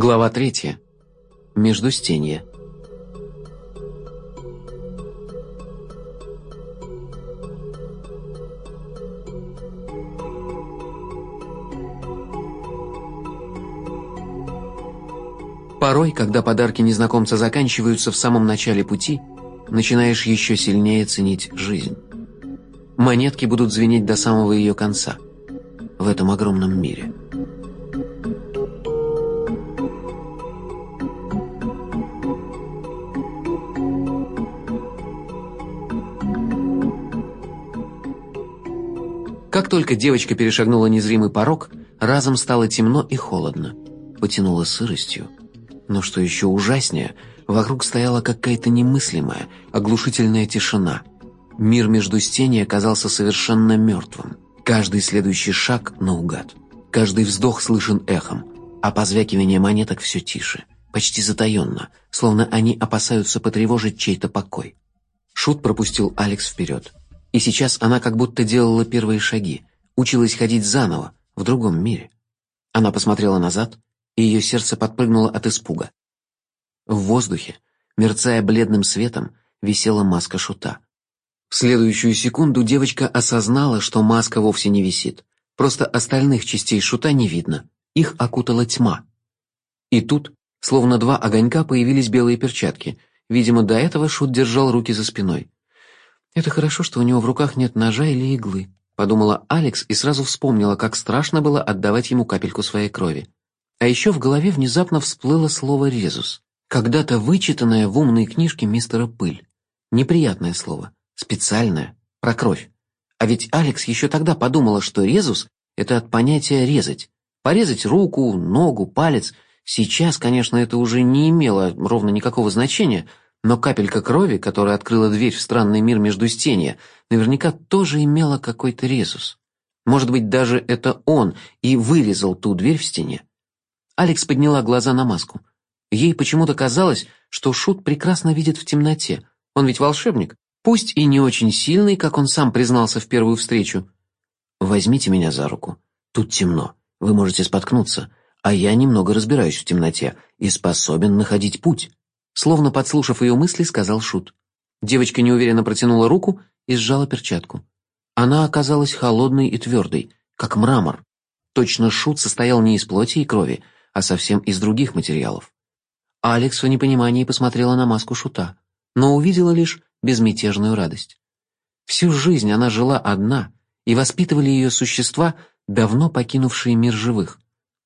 Глава третья. Междустенье. Порой, когда подарки незнакомца заканчиваются в самом начале пути, начинаешь еще сильнее ценить жизнь. Монетки будут звенеть до самого ее конца, в этом огромном мире. Как только девочка перешагнула незримый порог, разом стало темно и холодно. Потянуло сыростью. Но что еще ужаснее, вокруг стояла какая-то немыслимая, оглушительная тишина. Мир между стеней оказался совершенно мертвым. Каждый следующий шаг наугад. Каждый вздох слышен эхом, а позвякивание монеток все тише, почти затаенно, словно они опасаются потревожить чей-то покой. Шут пропустил Алекс вперед. И сейчас она как будто делала первые шаги, училась ходить заново, в другом мире. Она посмотрела назад, и ее сердце подпрыгнуло от испуга. В воздухе, мерцая бледным светом, висела маска шута. В следующую секунду девочка осознала, что маска вовсе не висит. Просто остальных частей шута не видно. Их окутала тьма. И тут, словно два огонька, появились белые перчатки. Видимо, до этого шут держал руки за спиной. «Это хорошо, что у него в руках нет ножа или иглы», — подумала Алекс и сразу вспомнила, как страшно было отдавать ему капельку своей крови. А еще в голове внезапно всплыло слово «резус», когда-то вычитанное в умной книжке мистера Пыль. Неприятное слово, специальное, про кровь. А ведь Алекс еще тогда подумала, что резус — это от понятия «резать». Порезать руку, ногу, палец. Сейчас, конечно, это уже не имело ровно никакого значения — но капелька крови, которая открыла дверь в странный мир между междустенья, наверняка тоже имела какой-то резус. Может быть, даже это он и вырезал ту дверь в стене. Алекс подняла глаза на маску. Ей почему-то казалось, что Шут прекрасно видит в темноте. Он ведь волшебник, пусть и не очень сильный, как он сам признался в первую встречу. «Возьмите меня за руку. Тут темно. Вы можете споткнуться, а я немного разбираюсь в темноте и способен находить путь». Словно подслушав ее мысли, сказал Шут. Девочка неуверенно протянула руку и сжала перчатку. Она оказалась холодной и твердой, как мрамор. Точно Шут состоял не из плоти и крови, а совсем из других материалов. Алекс в непонимании посмотрела на маску Шута, но увидела лишь безмятежную радость. Всю жизнь она жила одна, и воспитывали ее существа, давно покинувшие мир живых.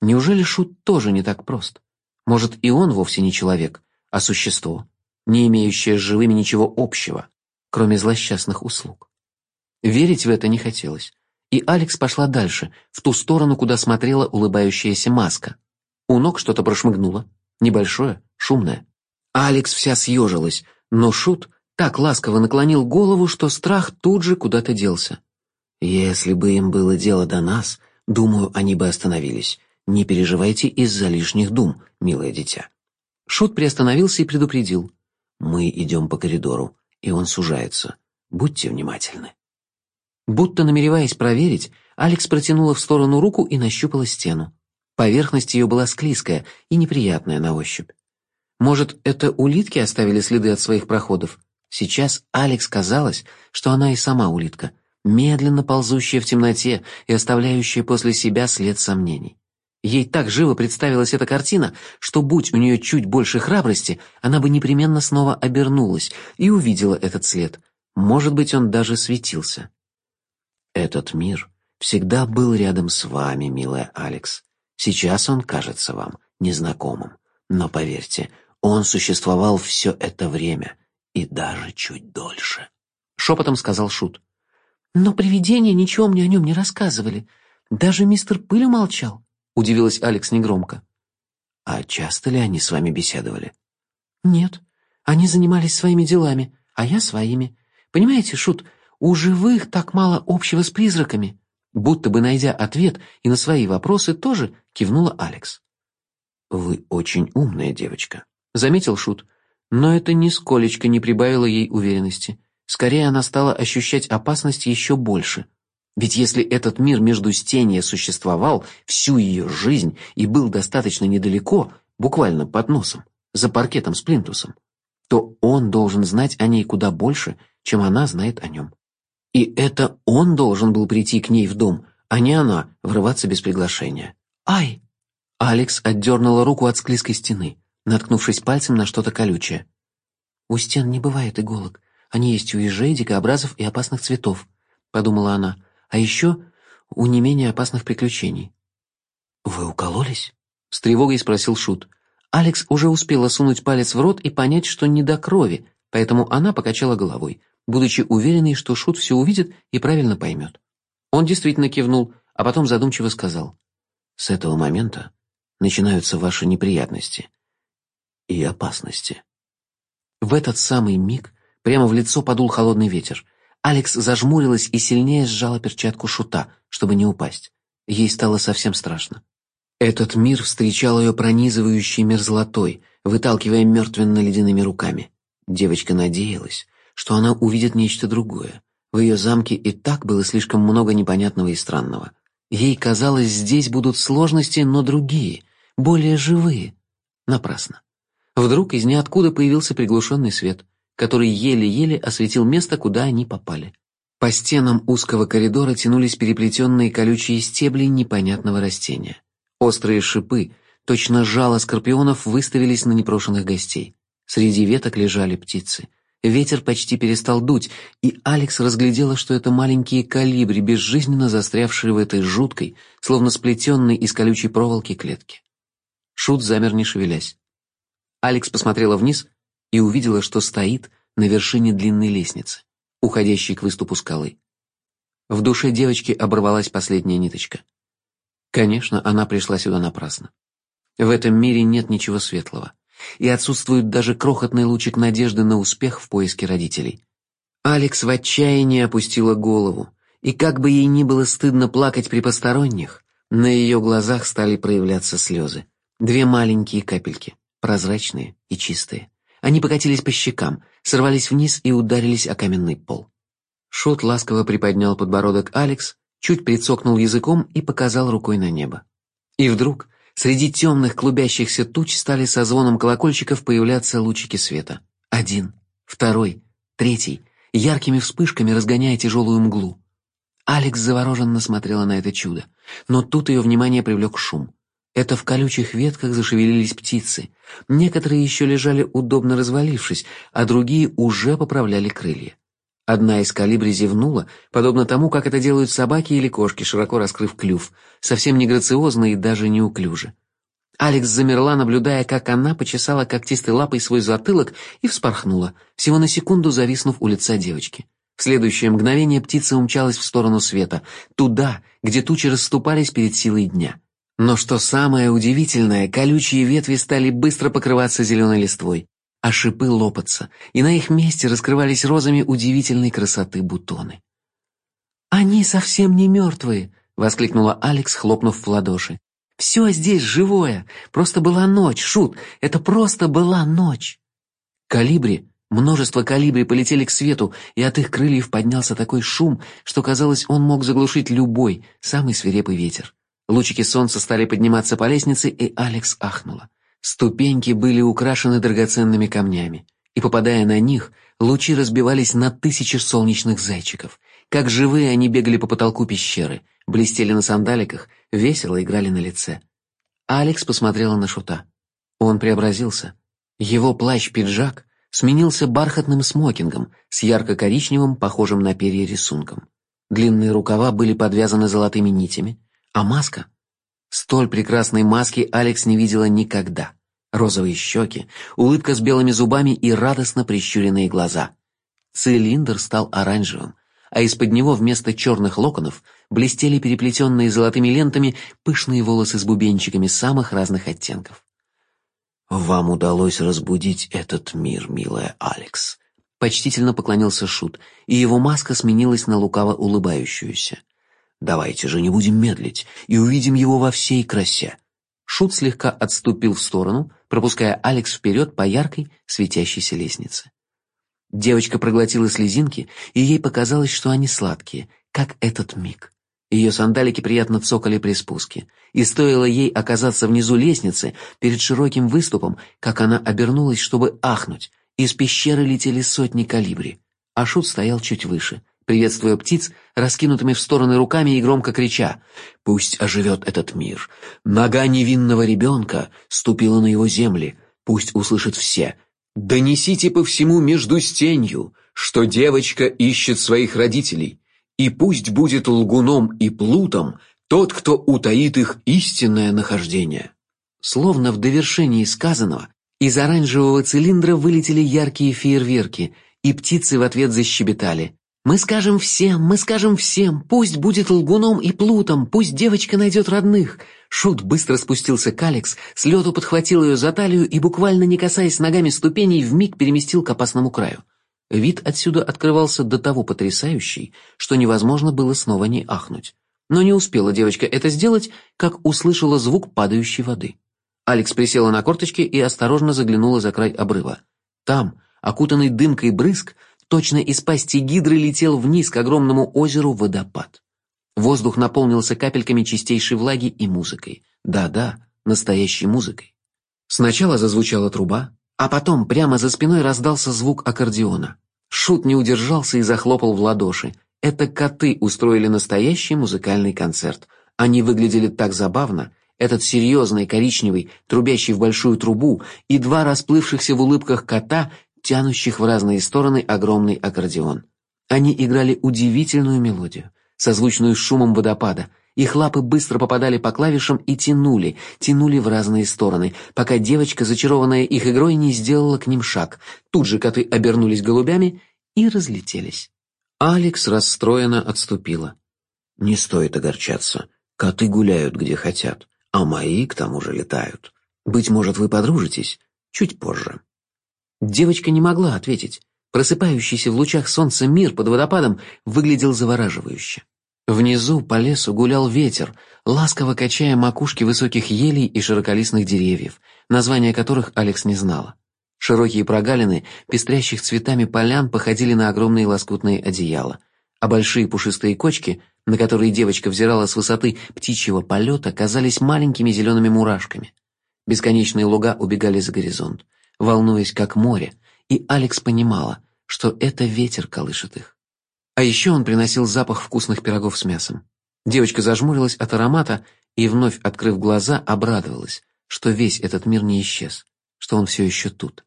Неужели Шут тоже не так прост? Может, и он вовсе не человек, а существо, не имеющее с живыми ничего общего, кроме злосчастных услуг. Верить в это не хотелось, и Алекс пошла дальше, в ту сторону, куда смотрела улыбающаяся маска. У ног что-то прошмыгнуло, небольшое, шумное. Алекс вся съежилась, но Шут так ласково наклонил голову, что страх тут же куда-то делся. «Если бы им было дело до нас, думаю, они бы остановились. Не переживайте из-за лишних дум, милое дитя». Шут приостановился и предупредил. «Мы идем по коридору, и он сужается. Будьте внимательны». Будто намереваясь проверить, Алекс протянула в сторону руку и нащупала стену. Поверхность ее была склизкая и неприятная на ощупь. Может, это улитки оставили следы от своих проходов? Сейчас Алекс казалось, что она и сама улитка, медленно ползущая в темноте и оставляющая после себя след сомнений. Ей так живо представилась эта картина, что, будь у нее чуть больше храбрости, она бы непременно снова обернулась и увидела этот след. Может быть, он даже светился. Этот мир всегда был рядом с вами, милая Алекс. Сейчас он кажется вам незнакомым. Но поверьте, он существовал все это время и даже чуть дольше. Шепотом сказал Шут. Но привидения ничего мне о нем не рассказывали. Даже мистер Пыль молчал удивилась Алекс негромко. А часто ли они с вами беседовали? Нет, они занимались своими делами, а я своими. Понимаете, шут, у живых так мало общего с призраками. Будто бы найдя ответ и на свои вопросы тоже кивнула Алекс. Вы очень умная девочка, заметил шут, но это нисколечко не прибавило ей уверенности. Скорее она стала ощущать опасность еще больше. Ведь если этот мир между стенья существовал всю ее жизнь и был достаточно недалеко, буквально под носом, за паркетом с плинтусом, то он должен знать о ней куда больше, чем она знает о нем. И это он должен был прийти к ней в дом, а не она врываться без приглашения. «Ай!» Алекс отдернула руку от склизкой стены, наткнувшись пальцем на что-то колючее. «У стен не бывает иголок. Они есть у ежей, дикобразов и опасных цветов», — подумала она. «А еще у не менее опасных приключений». «Вы укололись?» — с тревогой спросил Шут. Алекс уже успела сунуть палец в рот и понять, что не до крови, поэтому она покачала головой, будучи уверенной, что Шут все увидит и правильно поймет. Он действительно кивнул, а потом задумчиво сказал. «С этого момента начинаются ваши неприятности и опасности». В этот самый миг прямо в лицо подул холодный ветер. Алекс зажмурилась и сильнее сжала перчатку Шута, чтобы не упасть. Ей стало совсем страшно. Этот мир встречал ее пронизывающей мерзлотой, выталкивая мертвенно-ледяными руками. Девочка надеялась, что она увидит нечто другое. В ее замке и так было слишком много непонятного и странного. Ей казалось, здесь будут сложности, но другие, более живые. Напрасно. Вдруг из ниоткуда появился приглушенный свет, который еле-еле осветил место, куда они попали. По стенам узкого коридора тянулись переплетенные колючие стебли непонятного растения. Острые шипы, точно жало скорпионов, выставились на непрошенных гостей. Среди веток лежали птицы. Ветер почти перестал дуть, и Алекс разглядела, что это маленькие калибри, безжизненно застрявшие в этой жуткой, словно сплетенной из колючей проволоки клетке. Шут замер, не шевелясь. Алекс посмотрела вниз и увидела, что стоит на вершине длинной лестницы, уходящей к выступу скалы. В душе девочки оборвалась последняя ниточка. Конечно, она пришла сюда напрасно. В этом мире нет ничего светлого, и отсутствует даже крохотный лучик надежды на успех в поиске родителей. Алекс в отчаянии опустила голову, и как бы ей ни было стыдно плакать при посторонних, на ее глазах стали проявляться слезы. Две маленькие капельки, прозрачные и чистые. Они покатились по щекам, сорвались вниз и ударились о каменный пол. Шот ласково приподнял подбородок Алекс чуть прицокнул языком и показал рукой на небо. И вдруг среди темных клубящихся туч стали со звоном колокольчиков появляться лучики света. Один, второй, третий, яркими вспышками разгоняя тяжелую мглу. Алекс завороженно смотрела на это чудо, но тут ее внимание привлек шум. Это в колючих ветках зашевелились птицы. Некоторые еще лежали удобно развалившись, а другие уже поправляли крылья. Одна из калибри зевнула, подобно тому, как это делают собаки или кошки, широко раскрыв клюв, совсем не грациозно и даже неуклюже. Алекс замерла, наблюдая, как она почесала когтистой лапой свой затылок и вспорхнула, всего на секунду зависнув у лица девочки. В следующее мгновение птица умчалась в сторону света, туда, где тучи расступались перед силой дня. Но что самое удивительное, колючие ветви стали быстро покрываться зеленой листвой а шипы лопаться, и на их месте раскрывались розами удивительной красоты бутоны. «Они совсем не мертвые!» — воскликнула Алекс, хлопнув в ладоши. «Все здесь живое! Просто была ночь, Шут! Это просто была ночь!» Калибри, множество калибри полетели к свету, и от их крыльев поднялся такой шум, что, казалось, он мог заглушить любой, самый свирепый ветер. Лучики солнца стали подниматься по лестнице, и Алекс ахнула. Ступеньки были украшены драгоценными камнями, и, попадая на них, лучи разбивались на тысячи солнечных зайчиков. Как живые они бегали по потолку пещеры, блестели на сандаликах, весело играли на лице. Алекс посмотрела на Шута. Он преобразился. Его плащ-пиджак сменился бархатным смокингом с ярко-коричневым, похожим на перья рисунком. Длинные рукава были подвязаны золотыми нитями, а маска... Столь прекрасной маски Алекс не видела никогда розовые щеки, улыбка с белыми зубами и радостно прищуренные глаза. Цилиндр стал оранжевым, а из-под него вместо черных локонов блестели переплетенные золотыми лентами пышные волосы с бубенчиками самых разных оттенков. «Вам удалось разбудить этот мир, милая Алекс», — почтительно поклонился Шут, и его маска сменилась на лукаво улыбающуюся. «Давайте же не будем медлить и увидим его во всей красе». Шут слегка отступил в сторону, пропуская Алекс вперед по яркой, светящейся лестнице. Девочка проглотила слезинки, и ей показалось, что они сладкие, как этот миг. Ее сандалики приятно цокали при спуске, и стоило ей оказаться внизу лестницы, перед широким выступом, как она обернулась, чтобы ахнуть. Из пещеры летели сотни калибри, а Шут стоял чуть выше, приветствуя птиц раскинутыми в стороны руками и громко крича «Пусть оживет этот мир! Нога невинного ребенка ступила на его земли, пусть услышат все! Донесите по всему между стенью, что девочка ищет своих родителей!» и пусть будет лгуном и плутом тот, кто утаит их истинное нахождение. Словно в довершении сказанного, из оранжевого цилиндра вылетели яркие фейерверки, и птицы в ответ защебетали. «Мы скажем всем, мы скажем всем, пусть будет лгуном и плутом, пусть девочка найдет родных!» Шут быстро спустился к Алекс, с лету подхватил ее за талию и, буквально не касаясь ногами ступеней, вмиг переместил к опасному краю. Вид отсюда открывался до того потрясающий, что невозможно было снова не ахнуть. Но не успела девочка это сделать, как услышала звук падающей воды. Алекс присела на корточки и осторожно заглянула за край обрыва. Там, окутанный дымкой брызг, точно из пасти гидры летел вниз к огромному озеру водопад. Воздух наполнился капельками чистейшей влаги и музыкой. Да-да, настоящей музыкой. Сначала зазвучала труба, а потом прямо за спиной раздался звук аккордеона. Шут не удержался и захлопал в ладоши. Это коты устроили настоящий музыкальный концерт. Они выглядели так забавно. Этот серьезный, коричневый, трубящий в большую трубу, и два расплывшихся в улыбках кота, тянущих в разные стороны огромный аккордеон. Они играли удивительную мелодию, созвучную с шумом водопада — их лапы быстро попадали по клавишам и тянули, тянули в разные стороны, пока девочка, зачарованная их игрой, не сделала к ним шаг. Тут же коты обернулись голубями и разлетелись. Алекс расстроенно отступила. «Не стоит огорчаться. Коты гуляют, где хотят, а мои, к тому же, летают. Быть может, вы подружитесь чуть позже». Девочка не могла ответить. Просыпающийся в лучах солнца мир под водопадом выглядел завораживающе. Внизу по лесу гулял ветер, ласково качая макушки высоких елей и широколистных деревьев, названия которых Алекс не знала. Широкие прогалины, пестрящих цветами полян, походили на огромные лоскутные одеяла, а большие пушистые кочки, на которые девочка взирала с высоты птичьего полета, казались маленькими зелеными мурашками. Бесконечные луга убегали за горизонт, волнуясь как море, и Алекс понимала, что это ветер колышет их. А еще он приносил запах вкусных пирогов с мясом. Девочка зажмурилась от аромата и, вновь открыв глаза, обрадовалась, что весь этот мир не исчез, что он все еще тут.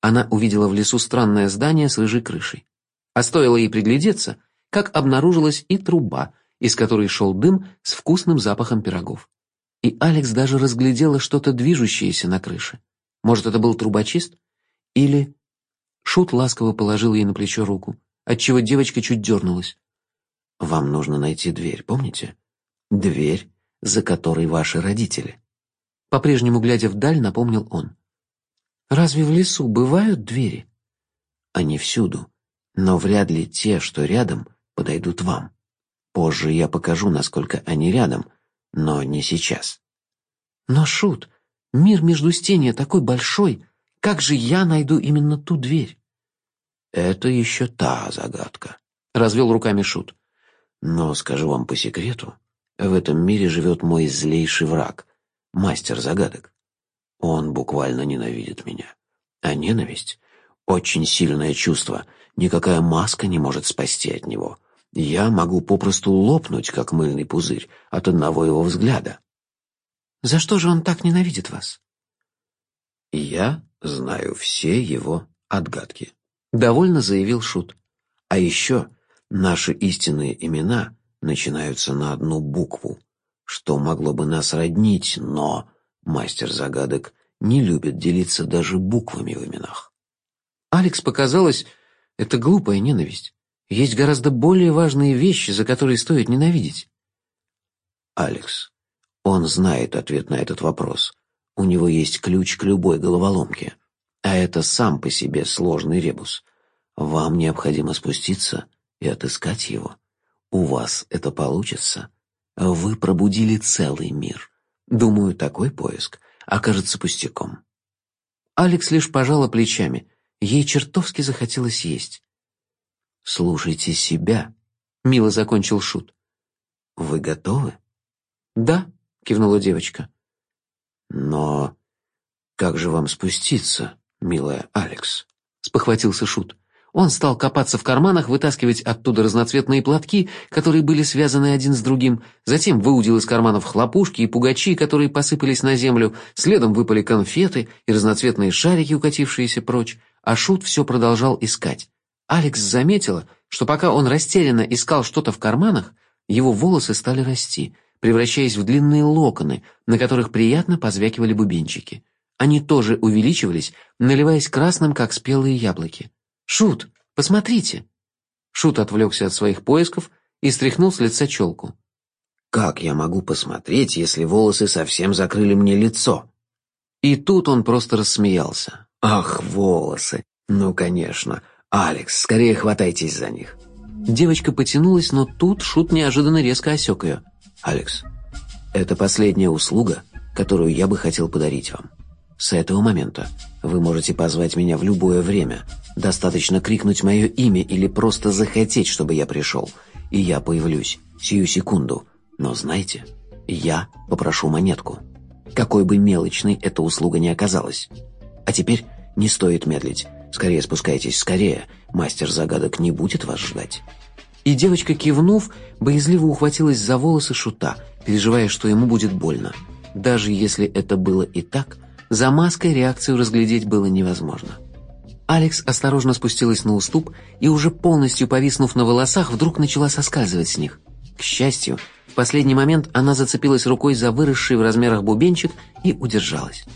Она увидела в лесу странное здание с рыжей крышей. А стоило ей приглядеться, как обнаружилась и труба, из которой шел дым с вкусным запахом пирогов. И Алекс даже разглядела что-то движущееся на крыше. Может, это был трубочист? Или... Шут ласково положил ей на плечо руку отчего девочка чуть дернулась. «Вам нужно найти дверь, помните? Дверь, за которой ваши родители». По-прежнему, глядя вдаль, напомнил он. «Разве в лесу бывают двери?» «Они всюду, но вряд ли те, что рядом, подойдут вам. Позже я покажу, насколько они рядом, но не сейчас». «Но, Шут, мир между стенья такой большой, как же я найду именно ту дверь?» «Это еще та загадка», — развел руками Шут. «Но скажу вам по секрету, в этом мире живет мой злейший враг, мастер загадок. Он буквально ненавидит меня. А ненависть — очень сильное чувство, никакая маска не может спасти от него. Я могу попросту лопнуть, как мыльный пузырь, от одного его взгляда». «За что же он так ненавидит вас?» «Я знаю все его отгадки». Довольно заявил Шут. А еще наши истинные имена начинаются на одну букву, что могло бы нас роднить, но мастер загадок не любит делиться даже буквами в именах. Алекс показалось, это глупая ненависть. Есть гораздо более важные вещи, за которые стоит ненавидеть. Алекс, он знает ответ на этот вопрос. У него есть ключ к любой головоломке. А это сам по себе сложный ребус. Вам необходимо спуститься и отыскать его. У вас это получится. Вы пробудили целый мир. Думаю, такой поиск окажется пустяком. Алекс лишь пожала плечами. Ей чертовски захотелось есть. «Слушайте себя», — мило закончил Шут. вы готовы?» «Да», — кивнула девочка. «Но как же вам спуститься, милая Алекс?» — спохватился Шут. Он стал копаться в карманах, вытаскивать оттуда разноцветные платки, которые были связаны один с другим, затем выудил из карманов хлопушки и пугачи, которые посыпались на землю, следом выпали конфеты и разноцветные шарики, укатившиеся прочь, а Шут все продолжал искать. Алекс заметила, что пока он растерянно искал что-то в карманах, его волосы стали расти, превращаясь в длинные локоны, на которых приятно позвякивали бубенчики. Они тоже увеличивались, наливаясь красным, как спелые яблоки. «Шут, посмотрите!» Шут отвлекся от своих поисков и стряхнул с лица челку. «Как я могу посмотреть, если волосы совсем закрыли мне лицо?» И тут он просто рассмеялся. «Ах, волосы! Ну, конечно! Алекс, скорее хватайтесь за них!» Девочка потянулась, но тут Шут неожиданно резко осек ее. «Алекс, это последняя услуга, которую я бы хотел подарить вам. С этого момента вы можете позвать меня в любое время. Достаточно крикнуть мое имя или просто захотеть, чтобы я пришел, и я появлюсь сию секунду. Но знаете, я попрошу монетку. Какой бы мелочной эта услуга ни оказалась. А теперь не стоит медлить. Скорее спускайтесь, скорее. Мастер загадок не будет вас ждать». И девочка, кивнув, боязливо ухватилась за волосы шута, переживая, что ему будет больно. Даже если это было и так, за маской реакцию разглядеть было невозможно. Алекс осторожно спустилась на уступ и, уже полностью повиснув на волосах, вдруг начала соскальзывать с них. К счастью, в последний момент она зацепилась рукой за выросший в размерах бубенчик и удержалась.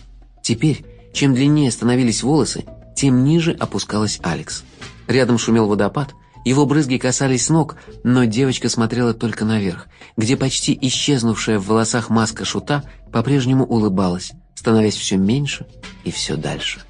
Теперь, чем длиннее становились волосы, тем ниже опускалась Алекс. Рядом шумел водопад, его брызги касались ног, но девочка смотрела только наверх, где почти исчезнувшая в волосах маска шута по-прежнему улыбалась, становясь все меньше и все дальше.